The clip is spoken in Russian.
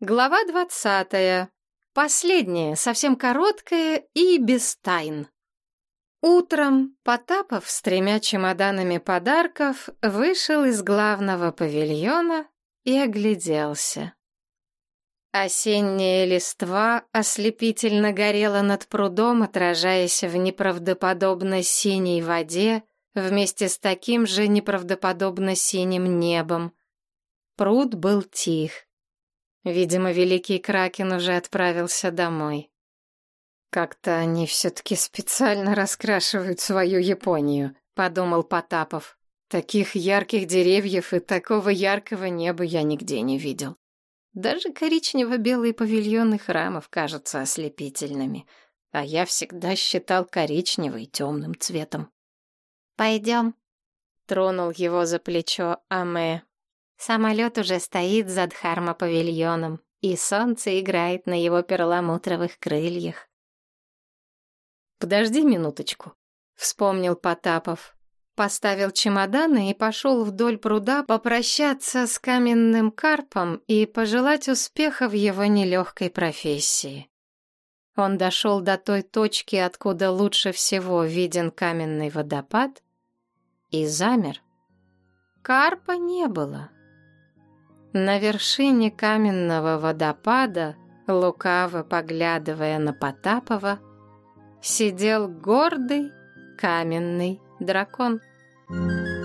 Глава двадцатая. Последняя, совсем короткая и без тайн. Утром Потапов с тремя чемоданами подарков вышел из главного павильона и огляделся. Осенняя листва ослепительно горела над прудом, отражаясь в неправдоподобно синей воде вместе с таким же неправдоподобно синим небом. Пруд был тих. Видимо, великий Кракен уже отправился домой. «Как-то они все-таки специально раскрашивают свою Японию», — подумал Потапов. «Таких ярких деревьев и такого яркого неба я нигде не видел. Даже коричнево-белые павильоны храмов кажутся ослепительными, а я всегда считал коричневый темным цветом». «Пойдем», — тронул его за плечо Аме. Самолет уже стоит за Дхарма-павильоном, и солнце играет на его перламутровых крыльях. «Подожди минуточку», — вспомнил Потапов. Поставил чемоданы и пошел вдоль пруда попрощаться с каменным карпом и пожелать успеха в его нелегкой профессии. Он дошел до той точки, откуда лучше всего виден каменный водопад, и замер. Карпа не было. На вершине каменного водопада, лукаво поглядывая на Потапова, сидел гордый каменный дракон. Thank you.